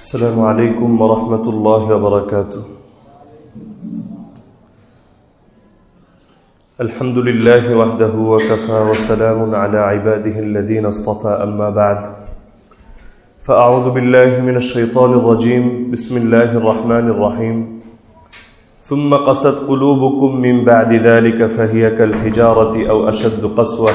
السلام عليكم ورحمة الله وبركاته. الحمد لله وحده وكفى وسلام على عباده الذين اصطفى أما بعد. فأعوذ بالله من الشيطان الرجيم. بسم الله الرحمن الرحيم. ثم قست قلوبكم من بعد ذلك فهي كالحجارة أو أشد قسوة.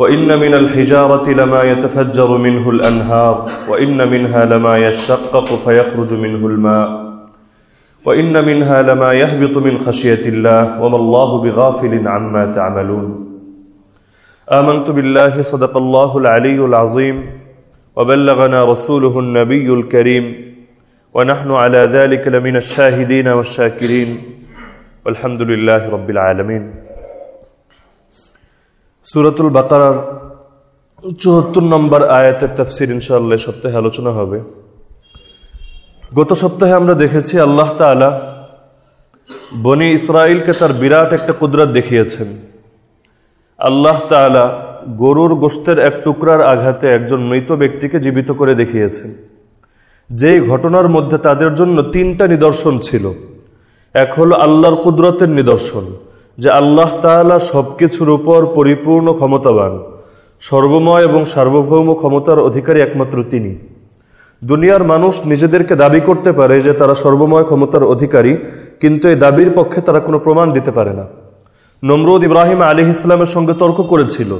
وإن من الحجارة لما يتفجر منه الأنهار وإن منها لما يشقق فيخرج منه الماء وإن منها لما يهبط من خشية الله وما الله بغافل عما تعملون. آمنت بالله صدق الله العلي العظيم وبلغنا رسوله النبي الكريم ونحن على ذلك لمن الشاهدين والشاكرين والحمد لله رب العالمين. সুরাতুল বাকারার চুয়াত্তর নম্বর আয়াতের তাফসির ইনশাআল্লাহ সপ্তাহে আলোচনা হবে। গত সপ্তাহে আমরা দেখেছি আল্লাহ তাআলা বনি ইসরায়েলকে তার বিরাট একটা কুদরত দেখিয়েছেন। আল্লাহ তাআলা গরুর গোস্তের এক টুকরার আঘাতে একজন মৃত ব্যক্তিকে জীবিত করে দেখিয়েছেন। যেই ঘটনার মধ্যে তাদের জন্য তিনটা নিদর্শন ছিল। এক হলো আল্লাহর কুদরতের নিদর্শন। যে আল্লাহ তাআলা সবকিছুর উপর পরিপূর্ণ ক্ষমতাবান, সর্বময় এবং সার্বভৌম ক্ষমতার অধিকারী একমাত্র তিনি। দুনিয়ার মানুষ নিজেদেরকে দাবি করতে পারে যে তারা সর্বময় ক্ষমতার অধিকারী, কিন্তু এই দাবির পক্ষে তারা কোনো প্রমাণ দিতে পারে না। নমরুদ ইব্রাহিম আলী ইসলামের সঙ্গে তর্ক করেছিল।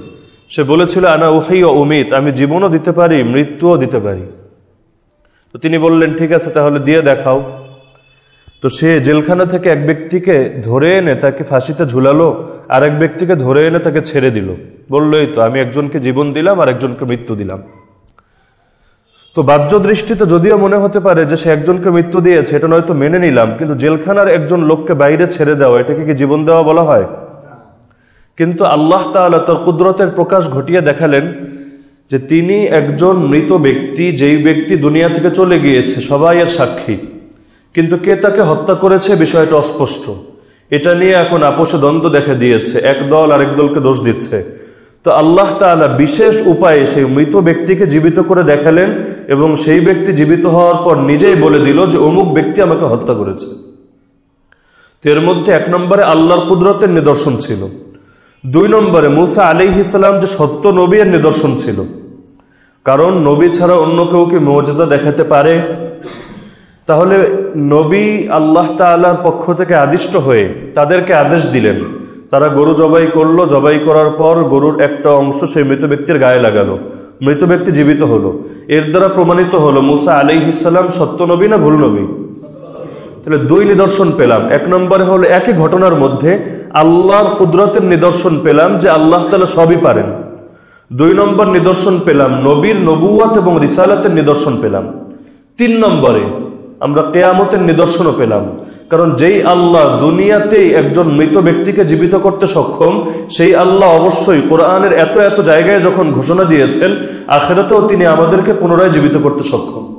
সে বলেছিল, আনা উহাই ও উমিত, আমি জীবনও দিতে পারি, মৃত্যুও দিতে পারি। তো তিনি বললেন, ঠিক আছে, তাহলে দিয়ে দেখাও। তো সে জেলখানা থেকে এক ব্যক্তিকে ধরে এনে তাকে ফাঁসিতে ঝুলালো, আর এক ব্যক্তিকে ধরে এনে তাকে ছেড়ে দিল। বললোই তো, আমি একজনকে জীবন দিলাম, আর একজনকে মৃত্যু দিলাম। তো বাহ্য দৃষ্টিতে যদিও মনে হতে পারে যে সে একজনকে মৃত্যু দিয়েছে, এটা নয়তো মেনে নিলাম, কিন্তু জেলখানার একজন লোককে বাইরে ছেড়ে দেওয়া, এটাকে কি জীবন দেওয়া বলা হয়? কিন্তু আল্লাহ তাআলা তার কুদরতের প্রকাশ ঘটিয়ে দেখালেন যে তিনি একজন মৃত ব্যক্তি, যেই ব্যক্তি দুনিয়া থেকে চলে গিয়েছে, সবাই এর সাক্ষী। কিন্তু কে তাকে হত্যা করেছে বিষয়টা অস্পষ্ট। এটা নিয়ে এখন আপোষে দ্বন্দ্ব দেখা দিয়েছে। এক দল আরেক দলকে দোষ দিচ্ছে। তো আল্লাহ তাআলা বিশেষ উপায়ে সেই মৃত ব্যক্তিকে জীবিত করে দেখালেন এবং সেই ব্যক্তি জীবিত হওয়ার পর নিজেই বলে দিল যে অমুক ব্যক্তি আমাকে হত্যা করেছে। এর মধ্যে এক নম্বরে আল্লাহর কুদরতের নিদর্শন ছিল। দুই নম্বরে মুসা আলী ইসলাম যে সত্য নবী এর নিদর্শন ছিল। কারণ নবী ছাড়া অন্য কেউ কি মৌজেজা দেখাতে পারে? তাহলে নবী আল্লাহ তালার পক্ষ থেকে আদিষ্ট হয়ে তাদেরকে আদেশ দিলেন। তারা গরু জবাই করল, জবাই করার পর গরুর একটা অংশ সেই মৃত ব্যক্তির গায়ে লাগালো। মৃত ব্যক্তি জীবিত হলো। এর দ্বারা প্রমাণিত হলো, মুসা আলি ইসাল্লাম সত্য নবী না ভুল নবী? তাহলে দুই নিদর্শন পেলাম। এক নম্বরে হলো, একই ঘটনার মধ্যে আল্লাহর কুদরতের নিদর্শন পেলাম যে আল্লাহ তালা সবই পারেন। দুই নম্বর নিদর্শন পেলাম, নবীর নবুয়াত এবং রিসালাতের নিদর্শন পেলাম। তিন নম্বরে আমরা কেয়ামতের নিদর্শনও পেলাম। কারণ যেই আল্লাহ দুনিয়াতেই একজন মৃত ব্যক্তিকে জীবিত করতে সক্ষম, সেই আল্লাহ অবশ্যই কোরআনের এত এত জায়গায় যখন ঘোষণা দিয়েছেন, আখেরাতেও তিনি আমাদেরকে পুনরায় জীবিত করতে সক্ষম।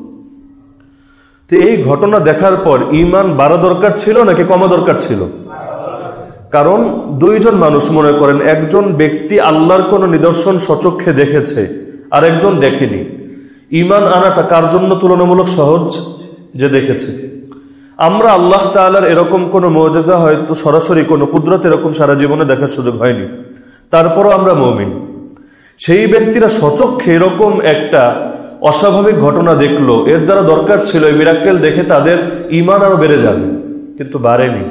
তো এই ঘটনা দেখার পর ইমান বাড়া দরকার ছিল নাকি কমা দরকার ছিল? কারণ দুইজন মানুষ মনে করেন, একজন ব্যক্তি আল্লাহর কোনো নিদর্শন সচক্ষে দেখেছে আর একজন দেখেনি। ইমান আনাটা কার জন্য তুলনামূলক সহজ? যে দেখেছে। আমরা আল্লাহ তালার এরকম কোনো মৌজাজা হয়তো সরাসরি কোনো কুদরত এরকম সারা জীবনে দেখার সুযোগ হয়নি। তারপরও আমরা মৌমিন। সেই ব্যক্তিরা সচক্ষে এরকম একটা অস্বাভাবিক ঘটনা দেখল। এর দ্বারা দরকার ছিল এই মিরাক্কেল দেখে তাদের ইমান আরও বেড়ে যাবে। কিন্তু বাড়েনি।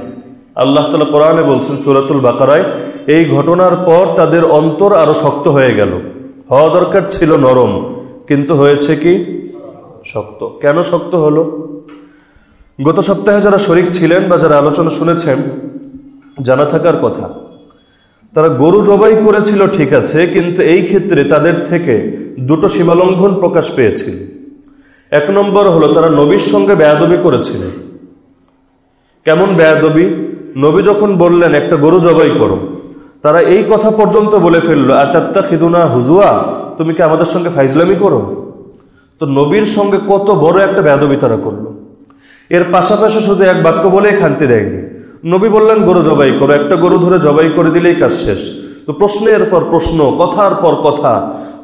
আল্লাহ তালা কোরআনে বলছেন, সুরাতুল বাকারায়, এই ঘটনার পর তাদের অন্তর আরও শক্ত হয়ে গেল। হওয়া দরকার ছিল নরম, কিন্তু হয়েছে কি? শক্ত। কেন শক্ত হলো? গত সপ্তাহে যারা শরিক ছিলেন বা যারা আলোচনা শুনেছেন, জানা থাকার কথা, তারা গরু জবাই করেছিল ঠিক আছে, কিন্তু এই ক্ষেত্রে তাদের থেকে দুটো সীমালঙ্ঘন প্রকাশ পেয়েছিল এক নম্বর হলো তারা নবীর সঙ্গে বেয়াদবি করেছিল। কেমন বেয়াদবি? নবী যখন বললেন, একটা গরু জবাই করো। তারা এই কথা পর্যন্ত বলে ফেলল আতাত্তা খিদুনা হুজুয়া, তুমি কি আমাদের সঙ্গে ফাইজলামি করো? তো নবীর সঙ্গে কত বড় একটা বেয়াদবি তারা করল। এর পাশাপাশি শুধু এক বাক্য বলেই খান্তি দেয়নি। নবী বললেন, গরু জবাই করো, একটা গরু ধরে জবাই করে দিলেই কাজ শেষ। তো প্রশ্নের পর প্রশ্ন, কথার পর কথা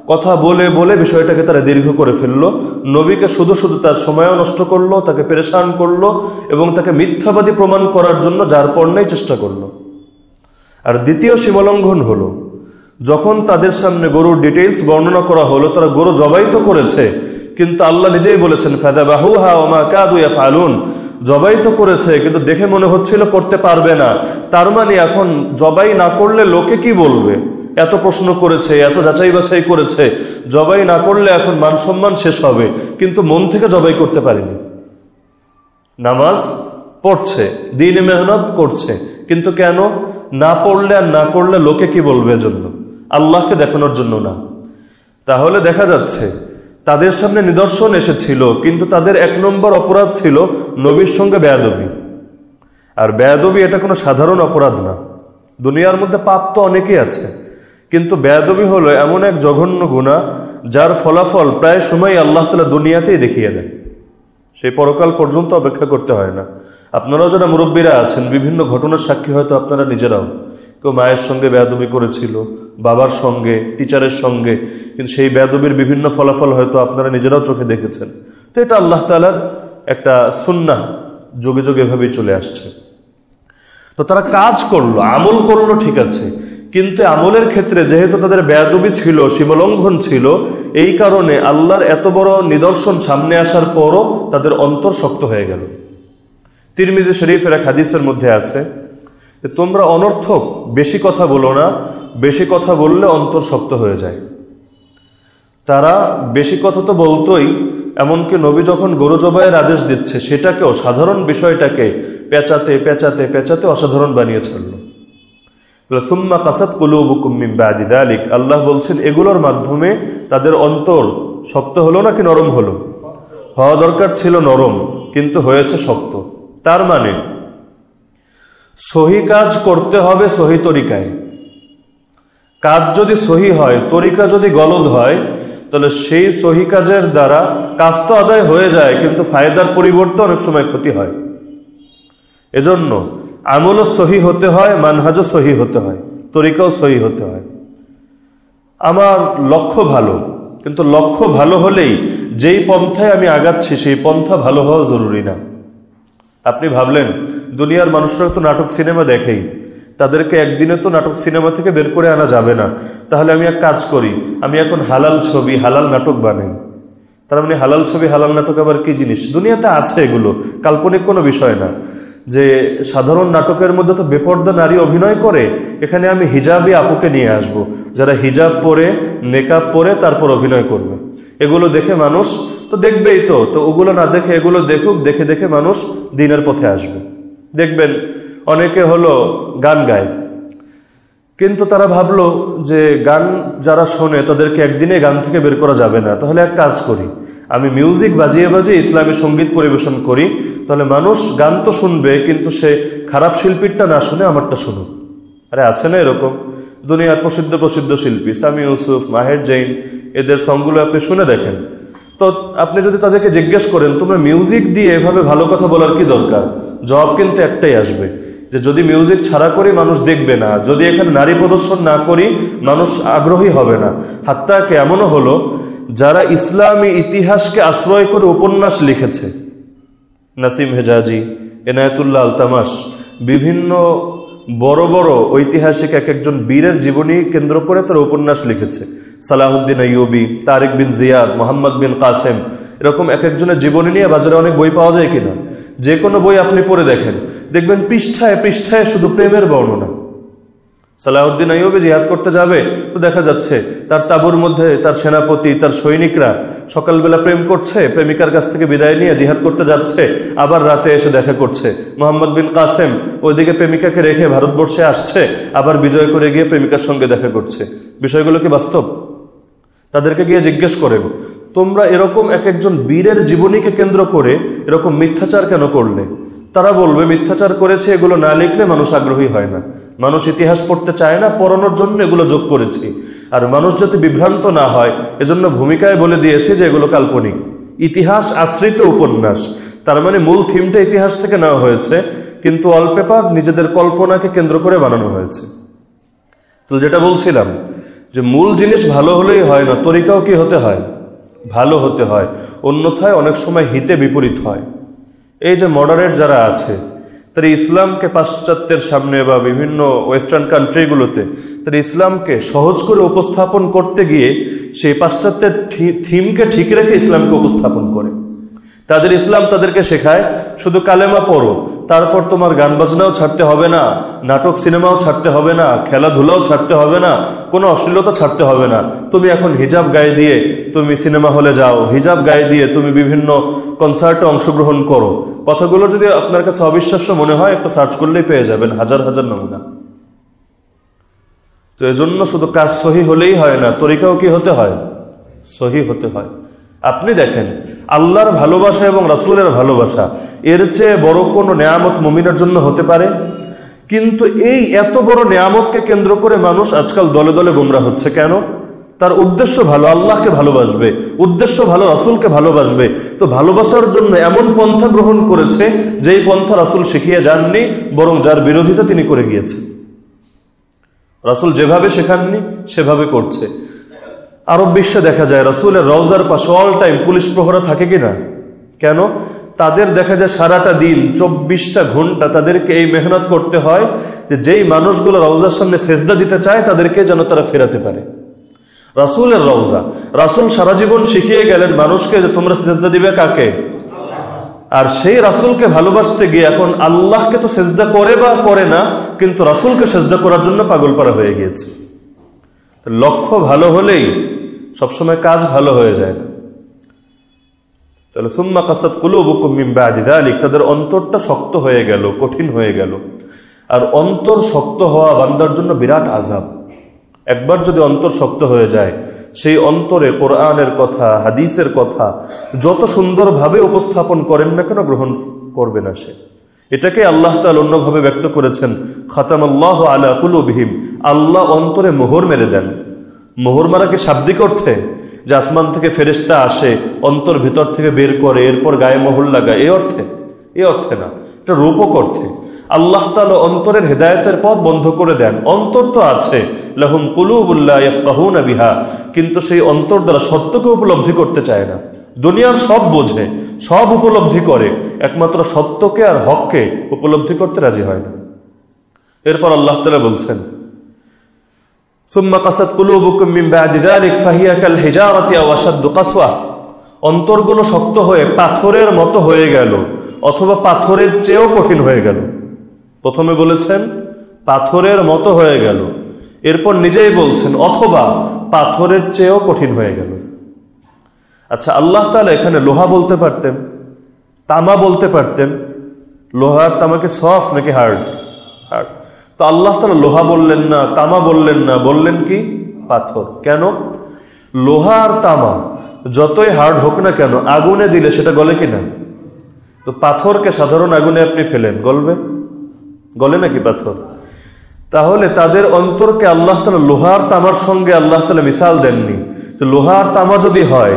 কথা বলে বলে বিষয়টাকে তারা দীর্ঘ করে ফেলল। নবীকে শুধু শুধু তার সময়ও নষ্ট করল, তাকে পেরেশান করল এবং তাকে মিথ্যাবাদী প্রমাণ করার জন্য যার পণ্যেই চেষ্টা করল। আর দ্বিতীয় সীমালঙ্ঘন হলো, যখন তাদের সামনে গরুর ডিটেইলস বর্ণনা করা হলো, তারা গরু জবাই তো করেছে কিন্তু আল্লাহ নিজেই বলেছেন ফেদা বাহু হা ওমা কাদুয়া ফালুন জবাই তো করেছে, কিন্তু দেখে মনে হচ্ছিল করতে পারবে না। তার মানে এখন জবাই না করলে লোকে কি বলবে? এত প্রশ্ন করেছে, এত যাচাই বাছাই করেছে। জবাই না করলে এখন মান সম্মান শেষ হবে, কিন্তু মন থেকে জবাই করতে পারেনি। নামাজ পড়ছে, দিন মেহনত করছে, কিন্তু কেন? না পড়লে আর না করলে লোকে কি বলবে এজন্য? আল্লাহকে দেখানোর জন্য না। তাহলে দেখা যাচ্ছে তাদের সামনে নিদর্শন এসেছিল, কিন্তু তাদের এক নম্বর অপরাধ ছিল নবীর সঙ্গে বেয়াদবি। আর বেয়াদবি এটা কোনো সাধারণ অপরাধ না। দুনিয়ার মধ্যে পাপ তো অনেকেই আছে, কিন্তু বেয়াদবি হলো এমন এক জঘন্য গুণা, যার ফলাফল প্রায় সময় আল্লাহ তালা দুনিয়াতেই দেখিয়ে দেয় সেই পরকাল পর্যন্ত অপেক্ষা করতে হয় না। আপনারাও যারা মুরব্বীরা আছেন, বিভিন্ন ঘটনার সাক্ষী হয়তো আপনারা নিজেরাও। কেউ মায়ের সঙ্গে বেয়াদবি করেছিল, বাবার সঙ্গে টিচারের সঙ্গে, কিন্তু সেই বেয়াদবির বিভিন্ন ফলাফল হয়তো আপনারা নিজেরাও চোখে দেখেছেন। তো এটা আল্লাহ তালার একটা সুন্না যোগে যোগে এভাবেই চলে আসছে। তো তারা কাজ করল, আমল করল ঠিক আছে, কিন্তু আমলের ক্ষেত্রে যেহেতু তাদের বেয়াদবি ছিল, সীমালঙ্ঘন ছিল, এই কারণে আল্লাহর এত বড় নিদর্শন সামনে আসার পরও তাদের অন্তর শক্ত হয়ে গেল। তিরমিজি শরীফের এক হাদিসের মধ্যে আছে তোমরা অনর্থক, বেশি কথা বলো না, বেশি কথা বললে অন্তর শক্ত হয়ে যায়। তারা, বেশি কথা তো বলতোই, এমনকি নবী যখন গরু জবাইয়ের আদেশ দিচ্ছে সেটাকেও সাধারণ বিষয়টাকে পেঁচাতে পেঁচাতে পেঁচাতে অসাধারণ বানিয়ে ছাড়ল। সুম্মা কাসাদ কুলুবুকুম্মিম বাদিদালিক আল্লাহ বলছেন, এগুলোর মাধ্যমে তাদের অন্তর শক্ত হলো নাকি নরম হলো? হওয়া দরকার ছিল নরম, কিন্তু হয়েছে শক্ত। তার মানে সহি কাজ করতে হবে সহি তরিকায়। কাজ যদি সহি হয়, তরিকা যদি গলদ হয়, তাহলে সেই সহি কাজের দ্বারা কাজ তো আদায় হয়ে যায়, কিন্তু ফায়দার পরিবর্তে অনেক সময় ক্ষতি হয়। এজন্য আমলও সহি হতে হয়, মানহাজও সহি হতে হয়, তরিকাও সহি হতে হয়। আমার লক্ষ্য ভালো, কিন্তু লক্ষ্য ভালো হলেই যেই পন্থায় আমি আগাচ্ছি, সেই পন্থা ভালো হওয়া জরুরি না। আপনি ভাবলেন, দুনিয়ার মানুষরা তো নাটক সিনেমা দেখেই। তাদেরকে একদিনে তো নাটক সিনেমা থেকে বের করে আনা যাবে না। তাহলে আমি এক কাজ করি, আমি এখন হালাল ছবি, হালাল নাটক বানাই। তার মানে হালাল ছবি, হালাল নাটক আবার কি জিনিস? দুনিয়াতে আছে এগুলো, কাল্পনিক কোনো বিষয় না। যে সাধারণ নাটকের মধ্যে তো বেপর্দা নারী অভিনয় করে, এখানে আমি হিজাবি আপুকে নিয়ে আসব। যারা হিজাব পরে মেকআপ পরে তারপর অভিনয় করবে। এগুলো দেখে মানুষ তো দেখবেই তো তো ওগুলো না দেখে এগুলো দেখুক, দেখে দেখে মানুষ দিনের পথে আসবে। দেখবেন, অনেকে হলো গান গায়। কিন্তু তারা ভাবলো যে গান যারা শোনে তাদেরকে একদিনে গান থেকে বের করা যাবে না। তাহলে এক কাজ করি, আমি মিউজিক বাজিয়ে বাজিয়ে ইসলামী সংগীত পরিবেশন করি, তাহলে মানুষ গান তো শুনবে, কিন্তু সে খারাপ শিল্পীরটা না শুনে আমারটা শুনুক। আরে আছে না এরকম? দুনিয়ার প্রসিদ্ধ প্রসিদ্ধ শিল্পী, সামি ইউসুফ, মাহের জৈন এদের সঙ্গগুলো আপনি শুনে দেখেন। তো আপনি যদি তাদেরকে জিজ্ঞেস করেন, তোমরা মিউজিক দিয়ে এভাবে ভালো কথা বলার কি দরকার? জবাব কিন্তু একটাই আসবে, যে যদি মিউজিক ছাড়া করি মানুষ দেখবে না, যদি এখানে নারী প্রদর্শন না করি, মানুষ আগ্রহী হবে না। হাত্তাকে এমনও হলো, যারা ইসলামী ইতিহাসকে আশ্রয় করে উপন্যাস লিখেছে, নাসিম হেজাজি, এনায়তুল্লাহ আলতামাস বিভিন্ন বড় বড় ঐতিহাসিক এক একজন বীরের জীবনী কেন্দ্র করে তারা উপন্যাস লিখেছে। সালাহুদ্দিন আইয়ুবি, তারেক বিন জিয়াদ, মোহাম্মদ বিন কাসেম, এরকম এক একজনের জীবনী নিয়ে বাজারে অনেক বই পাওয়া যায় কিনা? যে কোনো বই আপনি পড়ে দেখেন। দেখবেন পৃষ্ঠায় পৃষ্ঠায় শুধু প্রেমের বর্ণনা। সালাউদ্দিন আইয়ুবে জিহাদ করতে যাবে, তো দেখা যাচ্ছে তার তাবুর মধ্যে তার সেনাপতি, তার সৈনিকরা সকালবেলা প্রেম করছে, প্রেমিকার কাছ থেকে বিদায় নিয়ে জিহাদ করতে যাচ্ছে, আবার রাতে এসে দেখা করছে। মোহাম্মদ বিন কাসেম ওইদিকে প্রেমিকাকে রেখে ভারতবর্ষে আসছে, আবার বিজয় করে গিয়ে প্রেমিকার সঙ্গে দেখা করছে। বিষয়গুলো কি বাস্তব? তাদেরকে গিয়ে জিজ্ঞেস করে তোমরা এরকম এক একজন বীরের জীবনীকে কেন্দ্র করে এরকম মিথ্যাচার কেন করলে? তারা বলবে, মিথ্যাচার করেছে, এগুলো না লিখলে মানুষ আগ্রহী হয় না। মানুষ ইতিহাস পড়তে চায় না, পড়ানোর জন্য এগুলো যোগ করেছি। আর মানুষ যাতে বিভ্রান্ত না হয়, এজন্য ভূমিকায় বলে দিয়েছে যে এগুলো কাল্পনিক। ইতিহাস আশ্রিত উপন্যাস, তার মানে মূল থিমটা ইতিহাস থেকে নেওয়া হয়েছে, কিন্তু অলপেপার নিজেদের কল্পনাকে কেন্দ্র করে বানানো হয়েছে। তো যেটা বলছিলাম, যে মূল জিনিস ভালো হলেই হয় না, তরিকাও কি হতে হয়? ভালো হতে হয়। অন্যথায় অনেক সময় হিতে বিপরীত হয়। এই যে মডারেট যারা আছে তারা ইসলামকে পাশ্চাত্যের সামনে বা বিভিন্ন ওয়েস্টার্ন কান্ট্রিগুলোতে তারা ইসলামকে সহজ করে উপস্থাপন করতে গিয়ে সেই পাশ্চাত্যের থিমকে ঠিক রেখে ইসলামকে উপস্থাপন করে। তাদের ইসলাম তাদেরকে শেখায়, শুধু কালেমা পড়ো, তারপর তোমার গান বাজনাও ছাড়তে হবে না, নাটক সিনেমাও ছাড়তে হবে না, খেলাধুলাও ছাড়তে হবে না, কোনো অশ্লীলতা ছাড়তে হবে না। তুমি এখন হিজাব গায়ে দিয়ে তুমি সিনেমা হলে যাও, হিজাব গায়ে দিয়ে তুমি বিভিন্ন কনসার্টে অংশগ্রহণ করো। কথাগুলো যদি আপনার কাছে অবিশ্বাস্য মনে হয়, একটু সার্চ করলেই পেয়ে যাবেন, হাজার হাজার নমুনা। তো এজন্য শুধু কাজ সহি হলেই হয় না, তরিকাও কি হতে হয়? সহি হতে হয়। আপনি দেখেন, আল্লাহর ভালোবাসা এবং রাসুলের ভালোবাসা, এর চেয়ে বড় কোনো নেয়ামত মুমিনের জন্য হতে পারে? কিন্তু এই এত বড় নেয়ামতকে কেন্দ্র করে মানুষ আজকাল দলে দলে গোমরা হচ্ছে কেন? তার উদ্দেশ্য ভালো, আল্লাহকে ভালোবাসবে, উদ্দেশ্য ভালো, রাসুলকে ভালোবাসবে। তো ভালোবাসার জন্য এমন পন্থা গ্রহণ করেছে, যেই পন্থা রাসুল শিখিয়ে যাননি, বরং যার বিরোধিতা তিনি করে গিয়েছেন। রাসুল যেভাবে শেখাননি, সেভাবে করছে। আরব বিশ্বে দেখা যায় রাসুলের রওজার পাশে অল টাইম পুলিশ প্রহরা থাকে কিনা? কেন? তাদের দেখা যায় সারাটা দিন, চব্বিশটা ঘণ্টা তাদেরকে এই মেহনত করতে হয় যে যেই মানুষগুলো রওজার সামনে সেজদা দিতে চায় তাদেরকে যেন তারা ফেরাতে পারে। রাসুলের রওজা। রাসুল সারা জীবন শিখিয়ে গেলেন মানুষকে যে তোমরা সেজদা দিবে কাকে? আর সেই রাসুলকে ভালোবাসতে গিয়ে এখন আল্লাহকে তো সেজদা করে বা করে না, কিন্তু রাসুলকে সেজদা করার জন্য পাগল পারা হয়ে গিয়েছে। লক্ষ্য ভালো হলেই সবসময় কাজ ভালো হয়ে যায় না। তাহলে সুম্মা কাসাদ কুলুবুকুমিম্বাদিদালিক তাদের অন্তরটা শক্ত হয়ে গেল, কঠিন হয়ে গেল। আর অন্তর শক্ত হওয়া বান্দার জন্য বিরাট আজাব একবার যদি অন্তর শক্ত হয়ে যায়, সেই অন্তরে কোরআনের কথা, হাদিসের কথা যত সুন্দরভাবে উপস্থাপন করেন না কেন গ্রহণ করবে না সে। এটাকে আল্লাহ তাল অন্যভাবে ব্যক্ত করেছেন খাতাম আল্লাহ আলা কুলুবিহিম, আল্লাহ অন্তরে মোহর মেরে দেন। মোহর মারা কি শাব্দিক অর্থে যে আসমান থেকে ফেরেস্তা আসে, অন্তর ভিতর থেকে বের করে, এরপর গায়ে মোহর লাগায় এই অর্থে? এ অর্থে না। এটা রূপক অর্থে। আল্লাহ তাল অন্তরের হেদায়তের পথ বন্ধ করে দেন। অন্তর তো আছে। লাহুম কুলুবুল্লাহ বিহা। কিন্তু সেই অন্তর দ্বারা সত্যকে উপলব্ধি করতে চায় না। দুনিয়ার সব বোঝে, সব উপলব্ধি করে। একমাত্র সত্যকে আর হককে উপলব্ধি করতে রাজি হয় না। এরপর আল্লাহ তালা বলছেন অন্তরগুলো শক্ত হয়ে পাথরের মতো হয়ে গেল, অথবা পাথরের চেয়েও কঠিন হয়ে গেল। প্রথমে বলেছেন, পাথরের মতো হয়ে গেল। এরপর নিজেই বলছেন, অথবা পাথরের চেয়েও কঠিন হয়ে গেল। আচ্ছা আল্লাহ তালা এখানে লোহা বলতে পারতেন, তামা বলতে পারতেন। লোহার তামাকে সফট নাকি হার্ড? হার্ড। তো আল্লাহ তালা লোহা বললেন না, তামা বললেন না, বললেন কি? পাথর। কেন? লোহা আর তামা যতই হার্ড হোক না কেন, আগুনে দিলে সেটা গলে কিনা তো পাথরকে সাধারণ আগুনে আপনি ফেলেন, গলবে? গলে নাকি পাথর? তাহলে তাদের অন্তরকে আল্লাহ তালা লোহার তামার সঙ্গে আল্লাহ তালা মিসাল দেননি। তো লোহার তামা যদি হয়,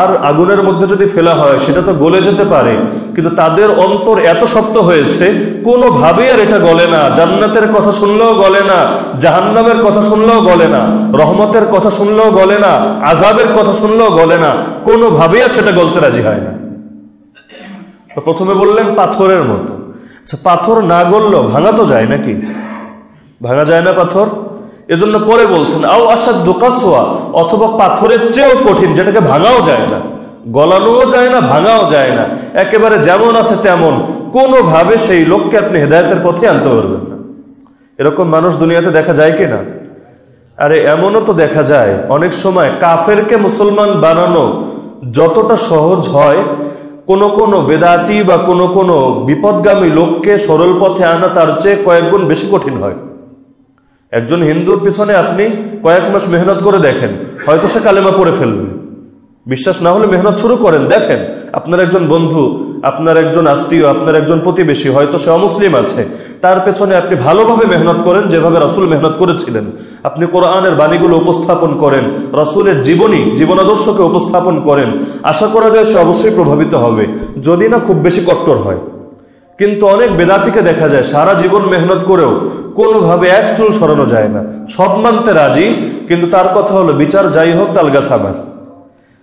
আর আগুনের মধ্যে যদি ফেলা হয়, সেটা তো গলে যেতে পারে। কিন্তু তাদের অন্তর এত শক্ত হয়েছে, কোনোভাবেই আর এটা গলে না। জান্নাতের কথা শুনলেও গলে না, জাহান্নামের কথা শুনলেও গলে না, রহমতের কথা শুনলেও গলে না আজাবের কথা শুনলেও গলে না, কোনোভাবেই আর সেটা গলতে রাজি হয় না। প্রথমে বললেন পাথরের মতো। আচ্ছা পাথর না গললেও ভাঙা তো যায় নাকি? ভাঙা যায় না পাথর? এজন্য পরে বলছেন, আও আসার দোকাসোয়া অথবা পাথরের চেয়েও কঠিন, যেটাকে ভাঙাও যায় না। গলানোও যায় না ভাঙাও যায় না। একেবারে যেমন আছে তেমন। কোনোভাবে সেই লোককে আপনি হেদায়তের পথে আনতে পারবেন না। এরকম মানুষ দুনিয়াতে দেখা যায় কি না? আরে, এমনও তো দেখা যায়, অনেক সময় কাফেরকে মুসলমান বানানো যতটা সহজ হয়, কোনো কোনো বেদাতি বা কোনো কোনো বিপদগামী লোককে সরল পথে আনা তার চেয়ে কয়েক গুণ বেশি কঠিন হয়। একজন হিন্দুর পিছনে আপনি কয়েক মাস মেহনত করে দেখেন, হয়তো সে কালেমা পড়ে ফেলবে। বিশ্বাস না হলে মেহনত শুরু করেন, দেখেন, আপনার একজন বন্ধু, আপনার একজন আত্মীয়, আপনার একজন প্রতিবেশী, হয়তো সে অমুসলিম আছে, তার পেছনে আপনি ভালোভাবে মেহনত করেন, যেভাবে রাসুল মেহনত করেছিলেন। আপনি কোরআনের বাণীগুলো উপস্থাপন করেন, রাসুলের জীবনী, জীবনাদর্শকে উপস্থাপন করেন। আশা করা যায় সে অবশ্যই প্রভাবিত হবে, যদি না খুব বেশি কট্টর হয়। কিন্তু অনেক বেদাতিকে দেখা যায় সারা জীবন মেহনত করেও কোনোভাবে এক চুল সরানো যায় না। সব মানতে রাজি, কিন্তু তার কথা হলো, বিচার যাই হোক তালগাছ আমার।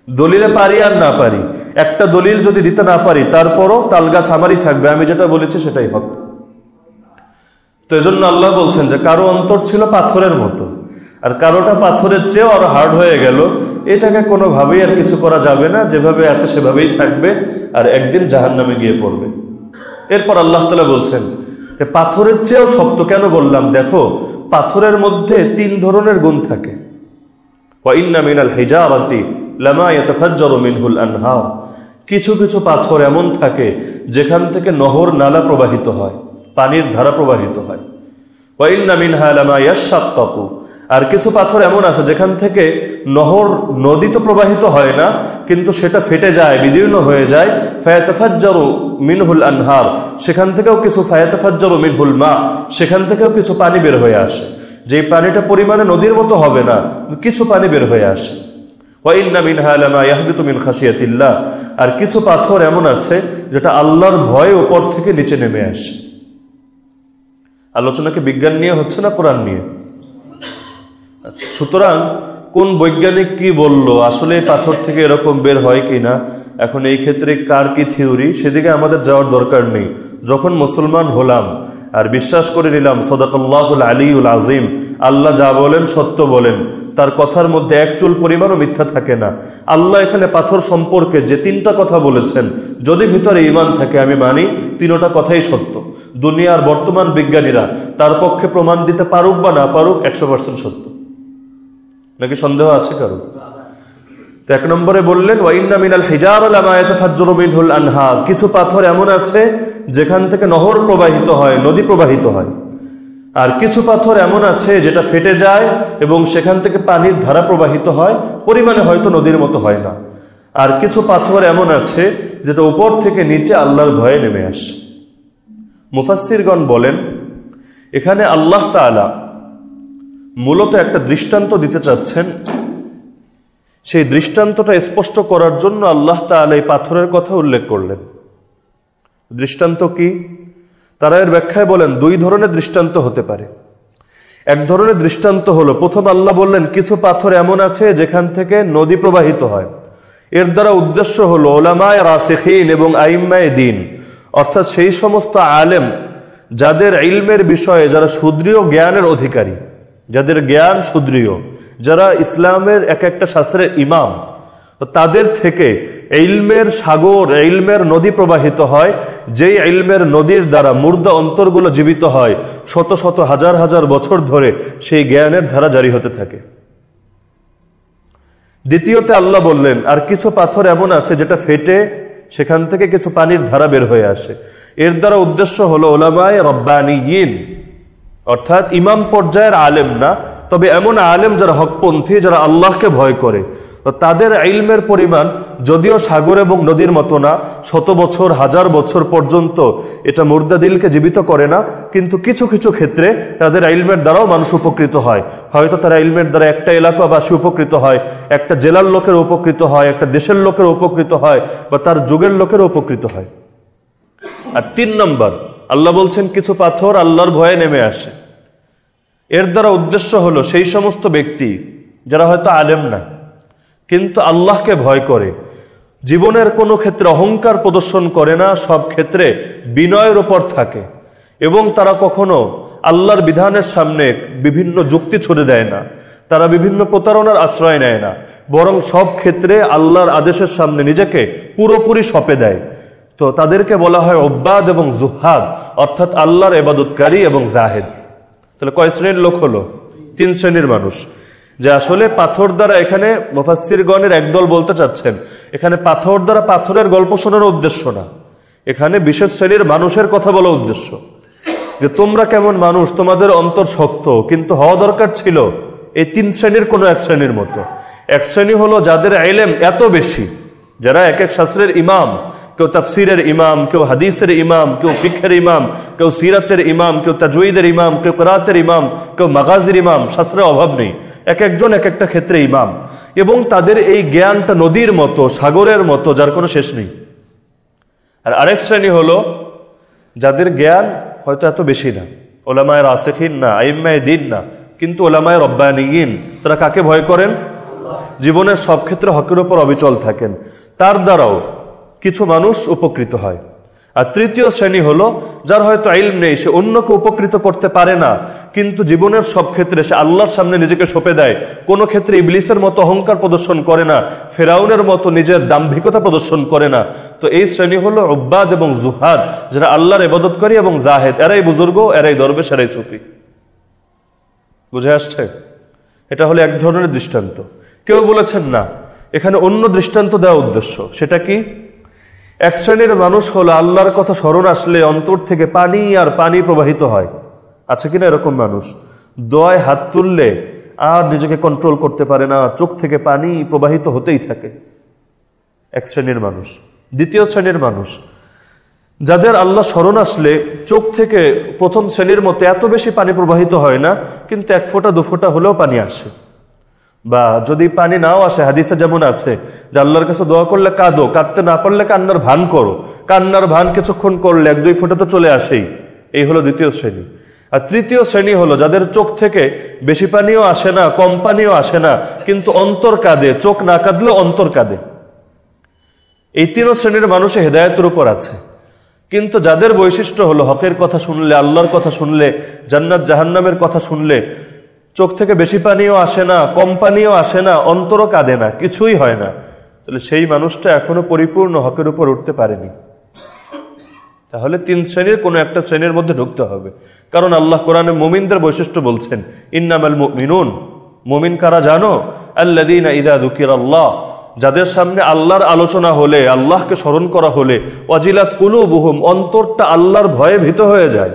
দলিলে পারি আর না পারি। একটা দলিল যদি দিতে না পারি, তারপরও তালগাছ আমারই থাকবে। আমি যেটা বলেছি সেটাই হবে তো এজন্য আল্লাহ বলছেন যে, কারও অন্তর ছিল পাথরের মতো, আর কারোটা পাথরের চেয়েও আরও হার্ড হয়ে গেল। এটাকে কোনোভাবেই আর কিছু করা যাবে না। যেভাবে আছে সেভাবেই থাকবে, আর একদিন জাহান নামে গিয়ে পড়বে। এরপর আল্লাহ তালা বলছেন পাথরের চেয়েও শক্ত কেন বললাম? দেখো, পাথরের মধ্যে তিন ধরনের গুণ থাকে। কিছু কিছু পাথর এমন থাকে যেখান থেকে নহর নালা প্রবাহিত হয়, পানির ধারা প্রবাহিত হয়। আর কিছু পাথর এমন আছে যেখান থেকে নহর নদী তো প্রবাহিত হয় না, কিন্তু সেটা ফেটে যায়, বিদীর্ণ হয়ে যায়। ফায়াতফাজ্জারু মিনহুল আনহার, সেখান থেকেও কিছু ফায়াতফাজ্জারু মিনহুল মা, সেখান থেকেও কিছু পানি বের হয়ে আসে। যে পানিটা পরিমাণে নদীর মতো হবে না, কিছু পানি বের হয়ে আসে। আর কিছু পাথর এমন আছে যেটা আল্লাহর ভয়ে উপর থেকে নিচে নেমে আসে। আলোচনা কি বিজ্ঞান নিয়ে হচ্ছে না কোরআন নিয়ে? সুতরাং কোন বৈজ্ঞানিক কি বলল? আসলে পাথর থেকে এরকম বের হয় কি না এখন এই ক্ষেত্রে কার কি থিওরি? সেদিকে আমাদের যাওয়ার দরকার নেই। যখন মুসলমান হলাম আর বিশ্বাস করে নিলাম, সদাকল্লাহুল আলীউল আজিম আল্লাহ যা বলেন সত্য বলেন, তার কথার মধ্যে এক চুল পরিমাণও মিথ্যা থাকে না। আল্লাহ এখানে পাথর সম্পর্কে যে তিনটা কথা বলেছেন, যদি ভিতরে ইমান থাকে, আমি মানি তিনোটা কথাই সত্য। দুনিয়ার বর্তমান বিজ্ঞানীরা তার পক্ষে প্রমাণ দিতে পারুক বা না পারুক, একশো পার্সেন্ট সত্য। নাকি সন্দেহ আছে কারও? তো এক নম্বরে বললেন, ওয়াইন্না মিনাল হিজার মিনহুল আনহার। কিছু পাথর এমন আছে যেখান থেকে নহর প্রবাহিত হয়, নদী প্রবাহিত হয়। আর কিছু পাথর এমন আছে যেটা ফেটে যায় এবং সেখান থেকে পানির ধারা প্রবাহিত হয়, পরিমাণে হয়তো নদীর মতো হয় না। আর কিছু পাথর এমন আছে যেটা উপর থেকে নিচে আল্লাহর ভয়ে নেমে আসে। মুফাসিরগণ বলেন, এখানে আল্লাহ তালা মূলত একটা দৃষ্টান্ত দিতে চাচ্ছেন। সেই দৃষ্টান্তটা স্পষ্ট করার জন্য আল্লাহ তালা এই পাথরের কথা উল্লেখ করলেন। দৃষ্টান্ত কি? তারা এর ব্যাখ্যায় বলেন, দুই ধরনের দৃষ্টান্ত হতে পারে। এক ধরনের দৃষ্টান্ত হলো, প্রথম আল্লাহ বললেন, কিছু পাথর এমন আছে যেখান থেকে নদী প্রবাহিত হয়। এর দ্বারা উদ্দেশ্য হলো, ওলামায় রাসেখিন এবং আইম্মায় দিন। অর্থাৎ সেই সমস্ত আলেম যাদের ইলমের বিষয়ে, যারা সুদৃঢ় জ্ঞানের অধিকারী যাদের জ্ঞান সুদৃঢ়, যারা ইসলামের এক একটা শাস্ত্রের ইমাম তাদের থেকে ইলমের সাগর, ইলমের নদী প্রবাহিত হয়, যেই ইলমের নদীর দ্বারা মুর্দা অন্তরগুলো জীবিত হয়, শত শত হাজার হাজার বছর ধরে সেই জ্ঞানের ধারা জারি হতে থাকে। দ্বিতীয়তে আল্লাহ বললেন, আর কিছু পাথর এমন আছে যেটা ফেটে সেখান থেকে কিছু পানির ধারা বের হয়ে আসে। এর দ্বারা উদ্দেশ্য হলো ওলামায় রব্বানিয়িন অর্থাৎ ইমাম পর্যায়ের আলেম না, তবে এমন আলেম যারা হকপন্থী, যারা আল্লাহকে ভয় করে। তাদের ইলমের পরিমাণ যদিও সাগর এবং নদীর মতো না, শত বছর, হাজার বছর পর্যন্ত এটা মুর্দাদিলকে জীবিত করে না, কিন্তু কিছু কিছু ক্ষেত্রে তাদের ইলমের দ্বারাও মানুষ উপকৃত হয়। হয়তো তারা ইলমের দ্বারা একটা এলাকাবাসী উপকৃত হয়, একটা জেলার লোকের উপকৃত হয়, একটা দেশের লোকের উপকৃত হয়, বা তার যুগের লোকের উপকৃত হয়। আর তিন নম্বর আল্লাহ বলছেন, কিছু পাথর আল্লাহর ভয়ে নেমে আসে। এর দ্বারা উদ্দেশ্য হলো, সেই সমস্ত ব্যক্তি, যারা হয়তো আলেম না, কিন্তু আল্লাহকে ভয় করে। জীবনের কোনো ক্ষেত্রে অহংকার প্রদর্শন করে না, সব ক্ষেত্রে বিনয়ের ওপর থাকে এবং তারা কখনো আল্লাহর বিধানের সামনে বিভিন্ন যুক্তি ছুড়ে দেয় না, তারা বিভিন্ন প্রতারণার আশ্রয় নেয় না, বরং সব ক্ষেত্রে আল্লাহর আদেশের সামনে নিজেকে পুরোপুরি সপে দেয়। তো তাদেরকে বলা হয় অব্বাদ এবং জুহাদ, অর্থাৎ আল্লাহর এবাদতকারী এবং জাহেদ। তাহলে কয় শ্রেণির লোক হলো? তিন শ্রেণির মানুষ। যে আসলে পাথর দ্বারা এখানে মুফাসিরগণের একদল বলতে চাচ্ছেন, এখানে পাথর দ্বারা পাথরের গল্প শোনার উদ্দেশ্য না। এখানে বিশেষ শ্রেণির মানুষের কথা বলা উদ্দেশ্য। যে তোমরা কেমন মানুষ, তোমাদের অন্তর শক্ত, কিন্তু হওয়া দরকার ছিল এই তিন শ্রেণির কোনো এক শ্রেণির মতো। এক শ্রেণি হলো যাদের আইলেম এত বেশি, যারা এক এক শাস্ত্রের ইমাম কেউ তফসিরের ইমাম, কেউ হাদিসের ইমাম, কেউ ফিখের ইমাম, কেউ সিরাতের ইমাম, কেউ তাজুইদের ইমাম, কেউ করাতের ইমাম, কেউ মাগাজির ইমাম, শাস্ত্রের অভাব নেই। এক একজন এক একটা ক্ষেত্রে ইমাম। এবং তাদের এই জ্ঞানটা নদীর মতো, সাগরের মতো, যার কোনো শেষ নেই। আর আরেক শ্রেণি হলো, যাদের জ্ঞান হয়তো এত বেশি না। ওলামায় রাসেখিন না, আইম্মায় দিন না, কিন্তু ওলামায় রব্বায়নীন তারা কাকে ভয় করেন? জীবনের সব ক্ষেত্রে হকের ওপর অবিচল থাকেন। তার দ্বারাও কিছু মানুষ উপকৃত হয়। আর তৃতীয় শ্রেণি হলো, যার হয়তো আইল নেই, সে অন্যকে উপকৃত করতে পারে না, কিন্তু জীবনের সব ক্ষেত্রে সে আল্লাহর সামনে নিজেকে সঁপে দেয়। কোনো ক্ষেত্রে ইবলিসের মতো অহংকার প্রদর্শন করে না, ফেরাউনের মতো নিজের দাম্ভিকতা প্রদর্শন করে না। তো এই শ্রেণি হলো উব্বাদ এবং জুহাদ, যারা আল্লাহর ইবাদতকারী এবং জাহেদ। এরাই বুজুর্গ, এরাই দরবেশ, এরাই সুফি। বুঝে আসছে? এটা হলো এক ধরনের দৃষ্টান্ত। কেউ বলেছেন, না, এখানে অন্য দৃষ্টান্ত দেওয়া উদ্দেশ্য। সেটা কি? এক শ্রেণির মানুষ হলো আল্লাহর কথা স্মরণ আসলে অন্তর থেকে পানি আর পানি প্রবাহিত হয়। আছে কিনা এরকম মানুষ? দোয়ায় হাত তুললে আর নিজেকে কন্ট্রোল করতে পারে না, চোখ থেকে পানি প্রবাহিত হতেই থাকে। এক শ্রেণির মানুষ। দ্বিতীয় শ্রেণির মানুষ। যাদের আল্লাহ স্মরণ আসলে চোখ থেকে প্রথম শ্রেণির মতো এত বেশি পানি প্রবাহিত হয় না, কিন্তু এক ফোঁটা, দু ফোঁটা হলেও পানি আসে। বা যদি পানি নাও আসে, হাদিসে যেমন আছে যে আল্লাহর কাছে দোয়া করলে কাঁদো, কাঁদতে না পারলে কান্নার ভান করো। কান্নার ভান কিছুক্ষণ করলে এক দুই ফোঁটা তো চলে আসেই। এই হলো দ্বিতীয় শ্রেণি। আর তৃতীয় শ্রেণি হলো, যাদের চোখ থেকে বেশি পানিও আসে না, কম পানিও আসে না, কিন্তু অন্তর কাঁদে। চোখ না কাঁদলেও অন্তর কাঁদে। এই তিন শ্রেণির মানুষে হেদায়তের উপর আছে। কিন্তু যাদের বৈশিষ্ট্য হলো, হকের কথা শুনলে, আল্লাহর কথা শুনলে, জান্নাত জাহান্নামের কথা শুনলে চোখ থেকে বেশি পানিও আসে না, কম পানিও আসে না, অন্তরও কাঁদে না, কিছুই হয় না। তাহলে সেই মানুষটা এখনও পরিপূর্ণ হকের উপর উঠতে পারেনি। তাহলে তিন শ্রেণির কোনো একটা শ্রেণির মধ্যে ঢুকতে হবে। কারণ আল্লাহ কোরআনে মুমিনদের বৈশিষ্ট্য বলছেন, ইন্নামাল মিনুন মুমিন কারা জানো? আল্লাদিন ইদা দুকির আল্লাহ যাদের সামনে আল্লাহর আলোচনা হলে, আল্লাহকে স্মরণ করা হলে অজিলাত কুলু বুহুম অন্তরটা আল্লাহর ভয়ে ভীত হয়ে যায়।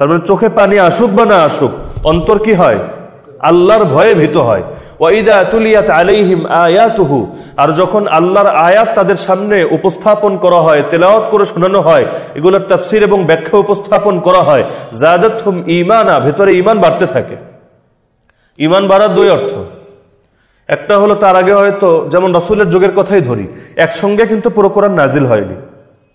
তার মানে চোখে পানি আসুক বা না আসুক অন্তর কি হয়? আল্লাহর ভয়ে ভীত হয়। ওয়াইদা তুলিয়াত আলাইহিম আয়াতুহু, আর যখন আল্লাহর আয়াত তাদের সামনে উপস্থাপন করা হয়, তেলাওয়াত করে শোনানো হয়, এগুলোর তাফসির এবং ব্যাখ্যা উপস্থাপন করা হয় জাদাত হুম ইমানা ভেতরে ইমান বাড়তে থাকে। ইমান বাড়ার দুই অর্থ। একটা হলো তার আগে হয়তো, যেমন রসুলের যুগের কথাই ধরি, একসঙ্গে কিন্তু পুরো কোরআন নাজিল হয়নি।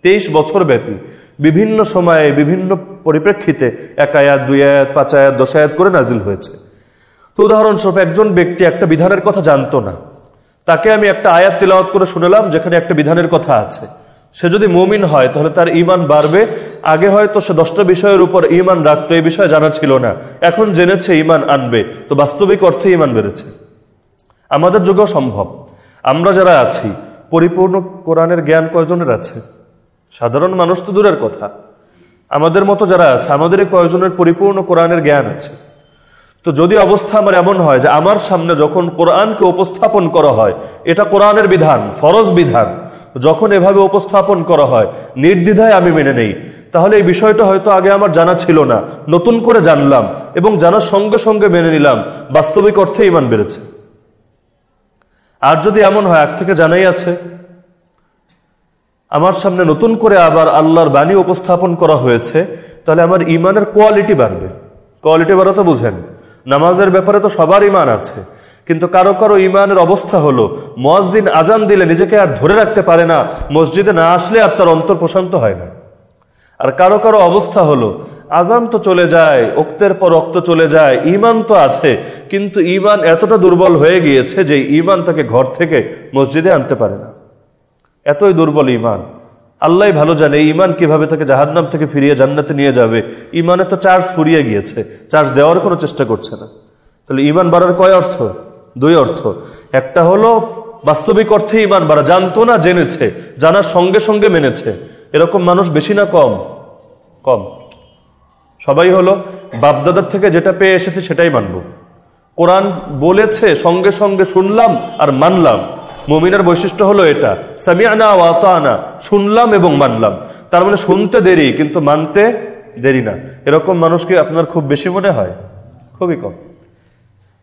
তেইশ বছর ব্যাপী। বিভিন্ন সময়ে, বিভিন্ন পরিপ্রেক্ষিতে এক আয়াত, দুই আয়াত, পাঁচ আয়াত, দশ আয়াত করে নাজিল হয়েছে। তো উদাহরণস্বরূপ একজন ব্যক্তি একটা বিধানের কথা জানতো না। তাকে আমি একটা আয়াত তেলাওয়াত করে শুনলাম যেখানে একটা বিধানের কথা আছে। সে যদি মুমিন হয়, তাহলে তার ইমান বাড়বে। আগে হয়তো সে দশটা বিষয়ের উপর ইমান রাখতো, এই বিষয়ে জানা ছিল না। এখন জেনেছে ইমান আনবে, তো বাস্তবিক অর্থে ইমান বেড়েছে। আমাদের যুগেও সম্ভব। আমরা যারা আছি, পরিপূর্ণ কোরআনের জ্ঞান কয়জনের আছে? সাধারণ মানুষ তো দূরের কথা। আমাদের মতো যারা আছে আমাদের এই কয়জনের পরিপূর্ণ কোরআনের জ্ঞান আছে। তো যদি অবস্থা আমার এমন হয় যে আমার সামনে যখন কোরআনকে উপস্থাপন করা হয়, এটা কোরআনের বিধান, ফরজ বিধান যখন এভাবে উপস্থাপন করা হয়, নির্দ্বিধায় আমি মেনে নেই। তাহলে এই বিষয়টা হয়তো আগে আমার জানা ছিল না, নতুন করে জানলাম এবং জানার সঙ্গে সঙ্গে মেনে নিলাম, বাস্তবিক অর্থে ইমান বেড়েছে। আর যদি এমন হয়, আগ থেকে জানাই আছে। আমার সামনে নতুন করে আবার আল্লাহর বাণী উপস্থাপন করা হয়েছে, তাহলে আমার ইমানের কোয়ালিটি বাড়বে। কোয়ালিটি বাড়াতে বুঝেন, নামাজের ব্যাপারে তো সবার ইমান আছে, কিন্তু কারও কারও ইমানের অবস্থা হলো মসজিদ আজান দিলে নিজেকে আর ধরে রাখতে পারে না, মসজিদে না আসলে আর তার অন্তর প্রশান্ত হয় না। আর কারও কারও অবস্থা হলো আজান তো চলে যায় অক্তের পর রক্ত চলে যায়, ইমান তো আছে, কিন্তু ইমান এতটা দুর্বল হয়ে গিয়েছে যে ইমান তাকে ঘর থেকে মসজিদে আনতে পারে না। এতই দুর্বল ইমান আল্লাহ ভালো জানে ইমান কীভাবে তাকে জাহান্নাম থেকে ফিরিয়ে জান্নাতে নিয়ে যাবে। ইমানে তো চার্জ ফুরিয়ে গিয়েছে, চার্জ দেওয়ার কোনো চেষ্টা করছে না। তাহলে ইমান বাড়ার কয় অর্থ? দুই অর্থ। একটা হলো, বাস্তবিক অর্থে ইমান বাড়া। জানতো না, জেনেছে, জানার সঙ্গে সঙ্গে মেনেছে। এরকম মানুষ বেশি না কম? কম। সবাই হলো, বাপদাদার থেকে যেটা পেয়ে এসেছে সেটাই মানব। কোরআন বলেছে, সঙ্গে সঙ্গে শুনলাম আর মানলাম। মমিনার বৈশিষ্ট্য হলো এটা। সামিয়ানা ওয়াতানা শুনলাম এবং মানলাম। তার মানে শুনতে দেরি, কিন্তু মানতে দেরি না। এরকম মানুষকে আপনার খুব বেশি মনে হয়? খুবই কম।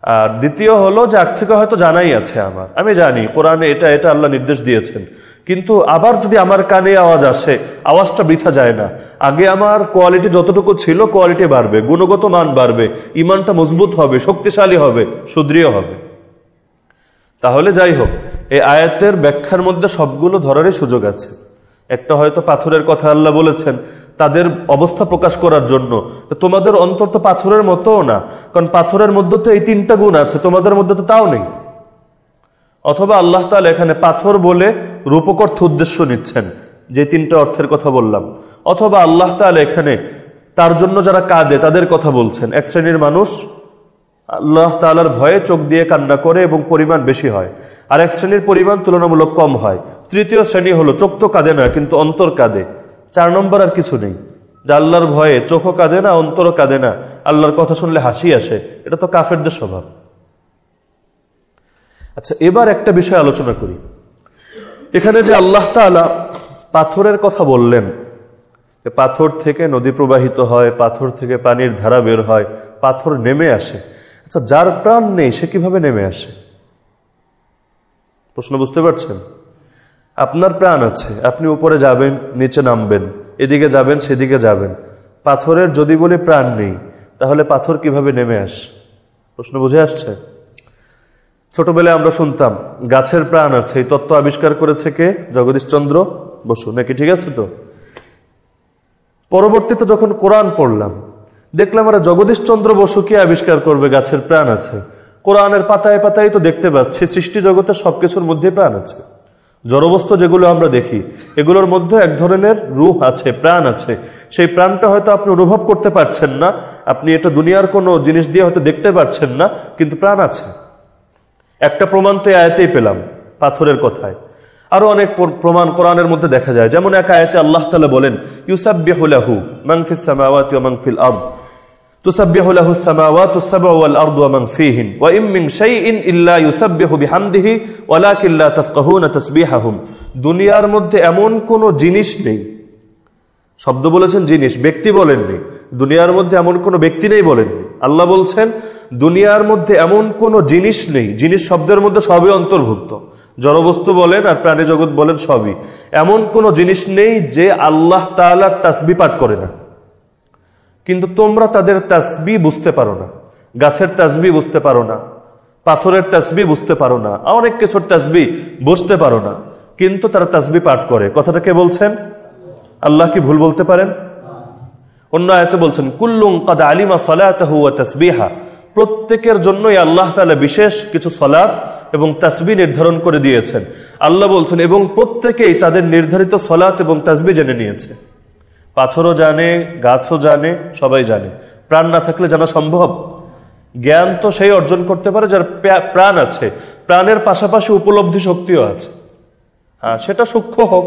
আর দ্বিতীয় হলো যে আগ থেকে হয়তো জানাই আছে আমার। আমি জানি, কোরআনে এটা এটা আল্লাহ নির্দেশ দিয়েছেন। কিন্তু আবার যদি আমার কানে আওয়াজ আসে, আওয়াজটা বৃথা যায় না। আগে আমার কোয়ালিটি যতটুকু ছিল, কোয়ালিটি বাড়বে, গুণগত মান বাড়বে ইমানটা মজবুত হবে, শক্তিশালী হবে, সুদৃঢ় হবে। তাহলে যাই হোক এই আয়াতের ব্যাখ্যার মধ্যে সবগুলো ধরারই সুযোগ আছে। একটা হয়তো পাথরের কথা আল্লাহ বলেছেন, তাদের অবস্থা প্রকাশ করার জন্য। তোমাদের অন্তর তো পাথরের মতোও না, কারণ পাথরের মধ্যে তো এই তিনটা গুণ আছে, তোমাদের মধ্যে তো তাও নেই। অথবা আল্লাহ তাআলা এখানে পাথর বলে রূপক অর্থ উদ্দেশ্য নিচ্ছেন, যে তিনটা অর্থের কথা বললাম। অথবা আল্লাহ তাআলা এখানে তার জন্য যারা কাঁদে, তাদের কথা বলছেন। এক শ্রেণির মানুষ আল্লাহ তাআলার ভয়ে চোখ দিয়ে কান্না করে এবং পরিমাণ বেশি হয়। আর এক শ্রেণির পরিমাণ তুলনামূলক কম হয়। তৃতীয় শ্রেণি হলো চোখ তো কাঁদে না কিন্তু অন্তর কাঁদে চার নম্বর আর কিছু নেই। যে আল্লাহর ভয়ে চোখও কাঁদে না, অন্তরও কাঁদে না, আল্লাহর কথা শুনলে হাসি আসে, এটা তো কাফেরদের স্বভাব। আচ্ছা এবার একটা বিষয় আলোচনা করি। এখানে যে আল্লাহ তাআলা পাথরের কথা বললেন পাথর থেকে নদী প্রবাহিত হয়, পাথর থেকে পানির ধারা বের হয়, পাথর নেমে আসে। আচ্ছা যার প্রাণ নেই, সে কীভাবে নেমে আসে? প্রশ্ন বুঝতে পারছেন? আপনার প্রাণ আছে, আপনি উপরে যাবেন, নিচে নামবেন, এদিকে যাবেন, সেদিকে যাবেন। পাথরের যদি বলি প্রাণ নেই, তাহলে পাথর কীভাবে নেমে আসে? প্রশ্ন বুঝে আসছে? ছোটবেলায় আমরা শুনতাম, গাছের প্রাণ আছে, এই তত্ত্ব আবিষ্কার করেছে কে? জগদীশচন্দ্র বসু, নাকি ঠিক আছে তো? পরবর্তীতে যখন কোরআন পড়লাম, দেখলাম আমরা জগদীশচন্দ্র বসুকে আবিষ্কার করবে গাছের প্রাণ আছে? কোরআনের পাতায় পাতায় তো দেখতে পাচ্ছি, সৃষ্টি জগতে সবকিছুর মধ্যে প্রাণ আছে। জড়বস্তু যেগুলো আমরা দেখি, এগুলোর মধ্যে এক ধরনের রূহ আছে, প্রাণ আছে। সেই প্রাণটা হয়তো আপনি অনুভব করতে পারছেন না, আপনি এটা দুনিয়ার কোনো জিনিস দিয়ে হয়তো দেখতে পারছেন না, কিন্তু প্রাণ আছে। একটা প্রমাণ তো আয়াতেই পেলাম, পাথরের কথায়। আরও অনেক প্রমাণ কোরআনের মধ্যে দেখা যায়। যেমন এক আয়াতে আল্লাহ তাআলা বলেন, ইউসাব্বিহু লাহু মান ফিস সামাওয়াতি ওয়া মান ফিল আরদ। تسبح له السماوات السبع والأرض ومن فيهن وإن من شيء إلا يسبح بحمده ولكن لا تفقهون تسبيحهم দুনিয়ার মধ্যে এমন কোন জিনিস নেই শব্দ বলেছেন জিনিস ব্যক্তি বলেননি দুনিয়ার মধ্যে এমন কোনো ব্যক্তি নেই বলেননি আল্লাহ বলছেন দুনিয়ার মধ্যে এমন কোনো জিনিস নেই জিনিস শব্দের মধ্যে সবই অন্তর্ভুক্ত জড়বস্তু বলেন আর প্রাণী জগৎ বলেন সবই এমন কোনো জিনিস নেই যে আল্লাহ তাআলার তাসবি পাঠ করে না কিন্তু তোমরা তাদের তাসবি বুঝতে পারো না। গাছের তাসবি বুঝতে পারো না। পাথরের তাসবি বুঝতে পারো না। অনেক কিছুর তাসবি বুঝতে পারো না। কিন্তু তারা তাসবি পাঠ করে। কথাটা কে বলছেন? আল্লাহ কি ভুল বলতে পারেন? অন্য আয়তে বলছেন কুল্লুং কাদ আলিমা সলাতাহু ওয়া তাসবিহা। প্রত্যেকের জন্যই আল্লাহ তাআলা বিশেষ কিছু সলাত এবং তাসবি নির্ধারণ করে দিয়েছেন। আল্লাহ বলছেন, এবং প্রত্যেকেই তাদের নির্ধারিত সলাত এবং তাসবি জেনে নিয়েছে। পাথরও জানে, গাছও জানে, সবাই জানে। প্রাণ না থাকলে জানা সম্ভব? জ্ঞান তো সেই অর্জন করতে পারে যার প্রাণ আছে। প্রাণের পাশাপাশি উপলব্ধি শক্তিও আছে। হ্যাঁ সেটা সূক্ষ্ম হোক,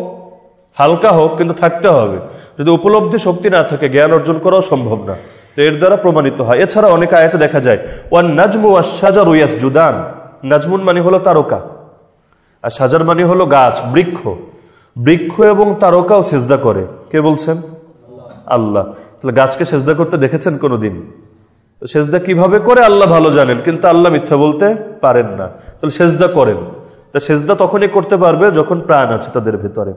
হালকা হোক, কিন্তু থাকতে হবে। যদি উপলব্ধি শক্তি না থাকে, জ্ঞান অর্জন করাও সম্ভব না। তো এর দ্বারা প্রমাণিত হয়। এছাড়া অনেক আয়াতে দেখা যায়, ওয়ান নাজমু ওয়া সাজার উয়াস জুদান নাজমুন মানে হলো তারকা। আর সাজার মানে হলো গাছ, বৃক্ষ। বৃক্ষ এবং তারকাও সেজদা করে। কে বলছেন? আল্লাহ। তাহলে গাছকে সেজদা করতে দেখেছেন কোনোদিন? সেজদা কীভাবে করে আল্লাহ ভালো জানেন, কিন্তু আল্লাহ মিথ্যা বলতে পারেন না। তাহলে সেজদা করেন। তা সেজদা তখনই করতে পারবে যখন প্রাণ আছে তাদের ভিতরে।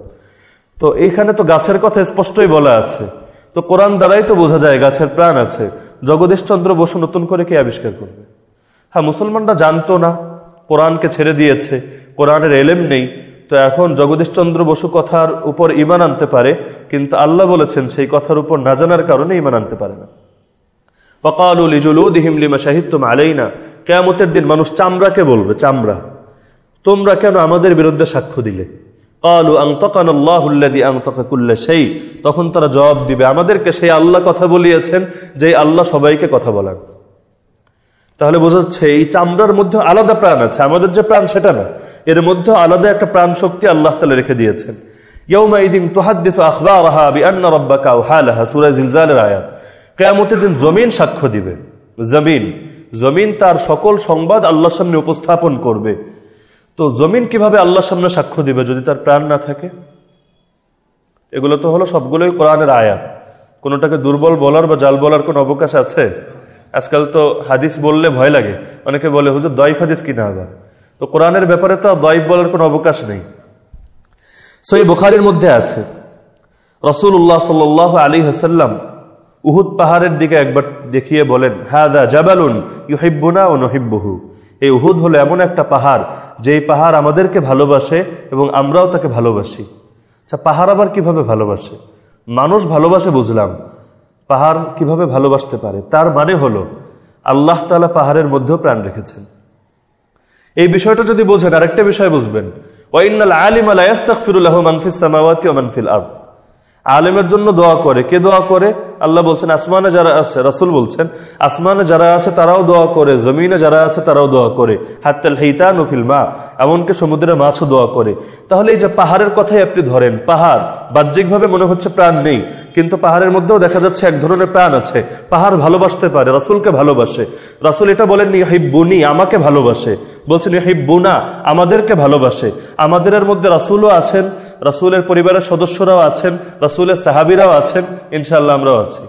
তো এইখানে তো গাছের কথা স্পষ্টই বলা আছে। তো কোরআন দ্বারাই তো বোঝা যায় গাছের প্রাণ আছে। জগদীশচন্দ্র বসু নতুন করে কে আবিষ্কার করবে? হ্যাঁ মুসলমানরা জানতো না। কোরআনকে ছেড়ে দিয়েছে। কোরআনের এলেম নেই। তো এখন জগদীশচন্দ্র বসু কথার উপর ইমান আনতে পারে, কিন্তু আল্লাহ বলেছেন সেই কথার উপর না জানার কারণে ইমান আনতে পারে না। ওকালুল ইজুলুদ হিমলিমা সাহিত্যম আলাইনা। কেয়ামতের দিন মানুষ চামড়াকে বলবে, চামড়া, তোমরা কেন আমাদের বিরুদ্ধে সাক্ষ্য দিলে? কালু আংতকান্লাহুল্লাদি আংতকাকুল্লা সেই তখন তারা জবাব দিবে, আমাদেরকে সেই আল্লাহ কথা বলিয়েছেন যে আল্লাহ সবাইকে কথা বলান। তাহলে বোঝা যাচ্ছে এই চামড়ার মধ্যে আলাদা প্রাণ আছে। আমাদের যে প্রাণ, সেটা না। এর মধ্যে আলাদা একটা প্রাণ শক্তি আল্লাহ তালা রেখে দিয়েছেন। আয়াত। কিয়ামতের দিন জমিন সাক্ষ্য দিবে। জমিন জমিন তার সকল সংবাদ আল্লাহর সামনে উপস্থাপন করবে। তো জমিন কীভাবে আল্লাহর সামনে সাক্ষ্য দিবে যদি তার প্রাণ না থাকে? এগুলো তো হলো সবগুলোই কোরআনের আয়াত। কোনোটাকে দুর্বল বলার বা জাল বলার কোনো অবকাশ আছে? আজকাল তো হাদিস বললে ভয় লাগে। অনেকে বলে, হুজুর দয়ফ হাদিস কিনা আবার? তো কোরআনের ব্যাপারে তো দয়ফ বলার কোনো অবকাশ নেই। সই বুখারির মধ্যে আছে রসুল্লাহ সাল আলী হাসাল্লাম উহুদ পাহাড়ের দিকে একবার দেখিয়ে বলেন হাদা জাবালুন ইউহিব্বুনা ও নহিব্বহু। এই উহুদ হলো এমন একটা পাহাড়, যেই পাহাড় আমাদেরকে ভালোবাসে এবং আমরাও তাকে ভালোবাসি। আচ্ছা পাহাড় আবার কীভাবে ভালোবাসে? মানুষ ভালোবাসে, বুঝলাম। পাহাড় কীভাবে ভালোবাসতে পারে? তার মানে হলো, আল্লাহ তালা পাহাড়ের মধ্যেও প্রাণ রেখেছেন। এই বিষয়টা যদি বোঝেন, আরেকটা বিষয় বুঝবেন। ওয়াইনাল আলিম আলা ইয়াস্তাগফিরুল্লাহু মান ফিস সামাওয়াতি ওয়া মান ফিল আরদ। আলেমের জন্য দোয়া করে, কে দোয়া করে? আল্লাহ বলছেন, আসমানে যারা আছে, রাসুল বলছেন, আসমানে যারা আছে তারাও দোয়া করে, জমিনে যারা আছে তারাও দোয়া করে। হাত্তাল হেইতান নফিল মা, এমনকি সমুদ্রের মাছও দোয়া করে। তাহলে এই যে পাহাড়ের কথাই আপনি ধরেন, পাহাড়, বাহ্যিকভাবে মনে হচ্ছে প্রাণ নেই, কিন্তু পাহাড়ের মধ্যেও দেখা যাচ্ছে এক ধরনের প্রাণ আছে। পাহাড় ভালোবাসতে পারে, রাসুলকে ভালোবাসে। রাসুল এটা বলেন বুনি আমাকে ভালোবাসে। বলছেন বুনা আমাদেরকে ভালোবাসে। আমাদের মধ্যে রাসুলও আছেন রাসুলের পরিবারের সদস্যরাও আছেন, রাসুলের সাহাবিরাও আছেন ইনশাল্লাহ আমরাও আছি।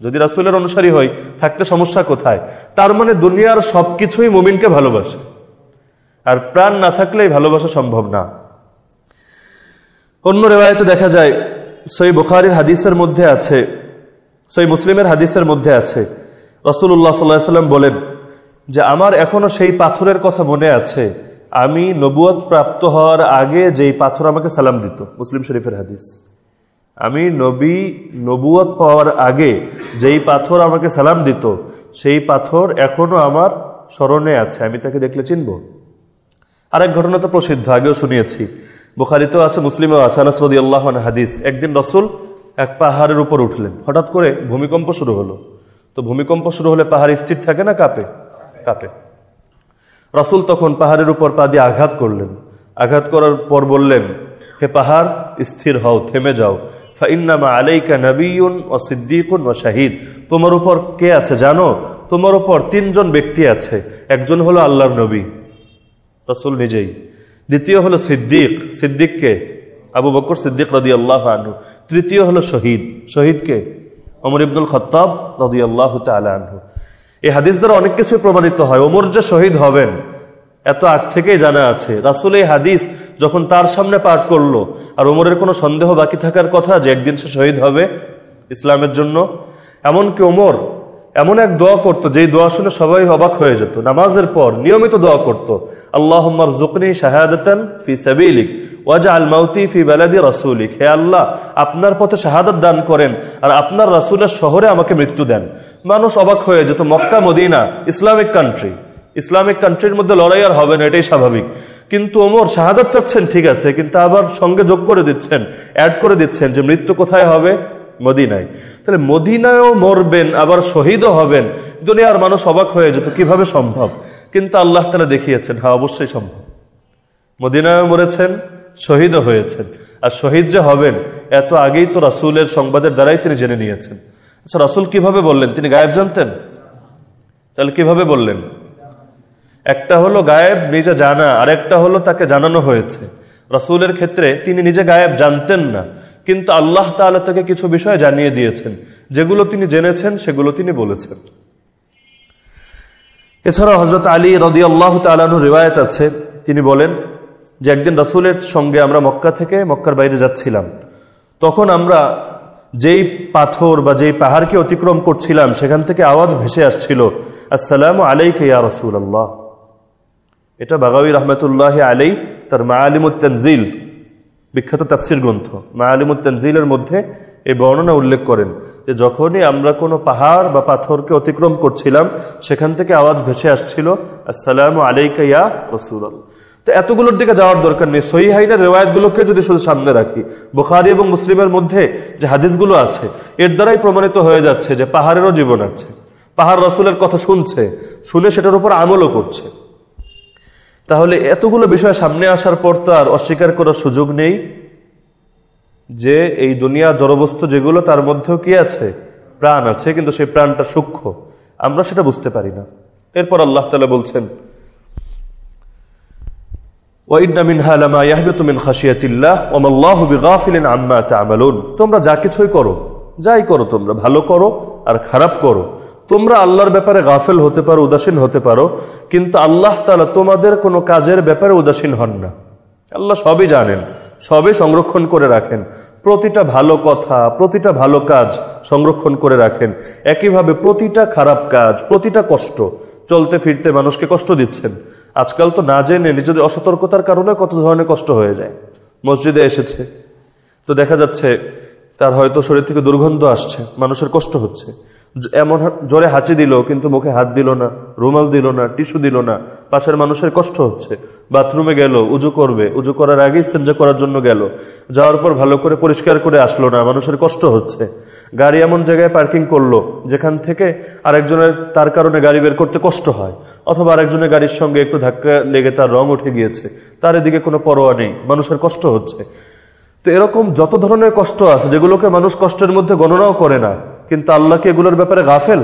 যদি রাসুলের অনুসারী হই, থাকতে সমস্যা কোথায়? তার মানে দুনিয়ার সবকিছুই মুমিনকে ভালোবাসে। আর প্রাণ না থাকলেই ভালোবাসা সম্ভব না। অন্য রেওয়ায়তে দেখা যায়, সই বুখারির হাদিসের মধ্যে আছে, সই মুসলিমের হাদিসের মধ্যে আছে। রসুল্লাহ সাল্লাহ সাল্লাম বলেন যে, আমার এখনও সেই পাথরের কথা মনে আছে আমি নবুয়ত প্রাপ্ত হওয়ার আগে যেই পাথর আমাকে সালাম দিত, মুসলিম শরীফের হাদিস। আমি নবী নবুয়ত পাওয়ার আগে যেই পাথর আমাকে সালাম দিত, সেই পাথর এখনও আমার স্মরণে আছে। আমি তাকে দেখলে চিনব। আরেক ঘটনা তো প্রসিদ্ধ, আগেও শুনিয়েছি। বুখারিতেও আছে, মুসলিমেও আছে আনাসরদি আল্লাহ হাদিস। একদিন রসুল এক পাহাড়ের উপর উঠলেন। হঠাৎ করে ভূমিকম্প শুরু হলো। তো ভূমিকম্প শুরু হলে পাহাড় স্থির থাকে না কাপে? কাঁপে। রাসুল তখন পাহাড়ের উপর পা দিয়ে আঘাত করলেন। আঘাত করার পর বললেন, হে পাহাড়, স্থির হও, থেমে যাও। ফাইন্নামা আলাইকা নবীন ও সিদ্দিকুন ও শাহিদ। তোমার উপর কে আছে জানো? তোমার উপর তিনজন ব্যক্তি আছে। একজন হলো আল্লাহর নবী, রসুল নিজেই। দ্বিতীয় হলো সিদ্দিক। সিদ্দিককে আবু বকর সিদ্দিক রদি আল্লাহ আনহু। তৃতীয় হলো শহীদ। শহীদকে অমর ইবনুল খত্তাব রদি আল্লাহ তালা আনহু। এই হাদিস দ্বারা অনেক কিছু প্রমাণিত হয়। ওমর যে শহীদ হবেন, এত আগ থেকেই জানা আছে, রাসুল এই হাদিস যখন তার সামনে পাঠ করল, আর ওমরের কোনো সন্দেহ বাকি থাকার কথা যে একদিন সে শহীদ হবে ইসলামের জন্য, এমনকি ওমর এমন এক দোয়া করতো, যেই দোয়া শুনে সবাই অবাক হয়ে যেত। নামাজের পর নিয়মিত দোয়া করতো আল্লাহ জুকনি শাহাদাতান ফি সাবিলিক ওয়াজা আল মাউতি ফি বেলাদি রাসুলিক। হে আল্লাহ, আপনার পথে শাহাদত দান করেন আর আপনার রাসুলের শহরে আমাকে মৃত্যু দেন। মানুষ অবাক হয়ে যেত, Mecca, Medina, Islamic country Islamic কান্ট্রির মধ্যে লড়াই আর হবে না, এটাই স্বাভাবিক। কিন্তু ওমর শাহাদাত চাচ্ছেন, ঠিক আছে, কিন্তু আবার সঙ্গে যোগ করে দিচ্ছেন অ্যাড করে দিচ্ছেন যে মৃত্যু কোথায় হবে? মদিনায়। তাহলে মদিনায়ও মরবেন, আবার শহীদও হবেন। দুনিয়ার মানুষ অবাক হয়ে যেত, কীভাবে সম্ভব? কিন্তু আল্লাহ তালা দেখিয়েছেন হ্যাঁ অবশ্যই সম্ভব। মদিনায়ও মরেছেন, শহীদও হয়েছেন। আর শহীদ যে হবেন, এত আগেই তো রাসুলের সংবাদের দ্বারাই তিনি জেনে নিয়েছেন। আচ্ছা রাসুল কীভাবে বললেন? তিনি গায়েব জানতেন? তাহলে কীভাবে বললেন? একটা হলো গায়েব, নিজে জানা। আর একটা হলো তাকে জানানো হয়েছে। রাসুলের ক্ষেত্রে তিনি নিজে গায়েব জানতেন না। কিন্তু আল্লাহ তালা তাকে কিছু বিষয় জানিয়ে দিয়েছেন। যেগুলো তিনি জেনেছেন, সেগুলো তিনি বলেছেন। এছাড়া হজরত আলী রদি আল্লাহ তালানু রিবায়ত আছে। তিনি বলেন যে একদিন রাসুলের সঙ্গে আমরা মক্কা থেকে মক্কার বাইরে যাচ্ছিলাম। তখন আমরা যেই পাথর বা যেই পাহাড়কে অতিক্রম করছিলাম, সেখান থেকে আওয়াজ ভেসে আসছিল, আসসালাম আলাইকে ইয়া রসুল আল্লাহ এটা বাগাবি রহমতুল্লাহ আলাই তার মা আলিমুত্তানজিল বিখ্যাত তাফসির গ্রন্থ। মা আলিমুত্তানজিলের মধ্যে এই বর্ণনা উল্লেখ করেন যে যখনই আমরা কোনো পাহাড় বা পাথরকে অতিক্রম করছিলাম, সেখান থেকে আওয়াজ ভেসে আসছিল, আসসালাম আলাইকা ইয়া রসুল তো এতগুলোর দিকে যাওয়ার দরকার নেই। সহি হাইনের রেওয়ায়তগুলোকে যদি শুধু সামনে রাখি, বুখারি এবং মুসলিমের মধ্যে যে হাদিসগুলো আছে, এর দ্বারাই প্রমাণিত হয়ে যাচ্ছে যে পাহাড়েরও জীবন আছে। পাহাড় রসুলের কথা শুনছে, শুনে সেটার উপর আমলও করছে। তাহলে এতগুলো বিষয় সামনে আসার পর তো আর অস্বীকার করার সুযোগ নেই যে এই দুনিয়া জড়বস্তু যেগুলো, তার মধ্যেও কি আছে? প্রাণ আছে, কিন্তু সেই প্রাণটা সূক্ষ্ম। আমরা সেটা বুঝতে পারি না। এরপর আল্লাহ তালা বলছেন তোমরা যা কিছুই করো, যাই করো তোমরা, ভালো করো আর খারাপ করো। তোমরা আল্লাহর ব্যাপারে গাফেল হতে পারো, উদাসীন হতে পারো, কিন্তু আল্লাহ তালা তোমাদের কোনো কাজের ব্যাপারে উদাসীন হন না। আল্লাহ সবই জানেন, সবই সংরক্ষণ করে রাখেন, প্রতিটা ভালো কথা, প্রতিটা ভালো কাজ সংরক্ষণ করে রাখেন। একইভাবে প্রতিটা খারাপ কাজ, প্রতিটা কষ্ট, চলতে ফিরতে মানুষকে কষ্ট দিচ্ছেন। আজকাল তো না জেনে নিজেদের অসতর্কতার কারণে কত ধরনের কষ্ট হয়ে যায়। মসজিদে এসেছে, তো দেখা যাচ্ছে তার হয়তো শরীর থেকে দুর্গন্ধ আসছে, মানুষের কষ্ট হচ্ছে। এমন জোরে হাঁচি দিল, কিন্তু মুখে হাত দিল না, রুমাল দিল না, টিস্যু দিল না। পাশের মানুষের কষ্ট হচ্ছে। বাথরুমে গেল, উজু করবে। উজু করার আগে ইস্তেঞ্জা করার জন্য গেল। যাওয়ার পর ভালো করে পরিষ্কার করে আসলো না, মানুষের কষ্ট হচ্ছে। গাড়ি এমন জায়গায় পার্কিং করল, যেখান থেকে আরেকজনের, তার কারণে গাড়ি বের করতে কষ্ট হয়। অথবা আরেকজনের গাড়ির সঙ্গে একটু ধাক্কা লেগে তার রং উঠে গিয়েছে। তার এদিকে কোনো পরোয়া নেই, মানুষের কষ্ট হচ্ছে। তো এরকম যত ধরনের কষ্ট আছে, যেগুলোকে মানুষ কষ্টের মধ্যে গণনাও করে না কিন্তু আল্লাহকে এগুলোর ব্যাপারে গাফেল?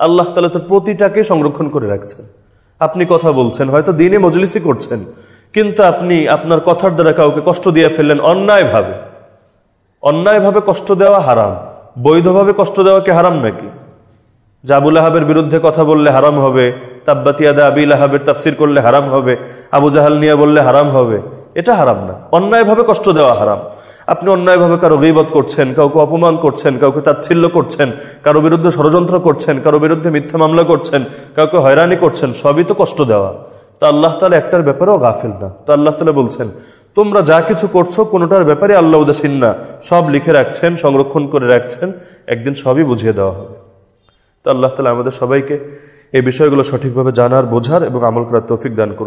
আল্লাহ তালা তো প্রতিটাকে সংরক্ষণ করে রাখছেন। আপনি কথা বলছেন, হয়তো দিনে মজলিসি করছেন, কিন্তু আপনি আপনার কথার দ্বারা কাউকে কষ্ট দিয়ে ফেললেন অন্যায়ভাবে। অন্যায়ভাবে কষ্ট দেওয়া হারাম, বৈধভাবে কষ্ট দেওয়া কি হারাম নাকি? জাবুল আহাবের বিরুদ্ধে কথা বললে হারাম হবে তাব্বাতিয়াদা আবিল আহাবের তাফসির করলে হারাম হবে, আবু জাহাল নিয়ে বললে হারাম হবে, এটা হারাম না। অন্যায়ভাবে কষ্ট দেওয়া হারাম। আপনি অন্যায়ভাবে কারও গিবত করছেন, কাউকে অপমান করছেন, কাউকে তাচ্ছিল্য করছেন, কারও বিরুদ্ধে ষড়যন্ত্র করছেন, কারও বিরুদ্ধে মিথ্যা মামলা করছেন, কাউকে হয়রানি করছেন, সবই তো কষ্ট দেওয়া। তা আল্লাহ তালা একটার ব্যাপারেও গাফিল না। তা আল্লাহ তালা বলছেন, তোমরা যা কিছু করছ কোনোটার ব্যাপারে আল্লাহ উদাসীন না। সব লিখে রাখছেন, সংরক্ষণ করে রাখছেন, একদিন সবই বুঝিয়ে দেওয়া হবে। তো আল্লাহ তালা আমাদের সবাইকে এই বিষয়গুলো সঠিকভাবে জানার, বোঝার এবং আমল করার তৌফিক দান করুন।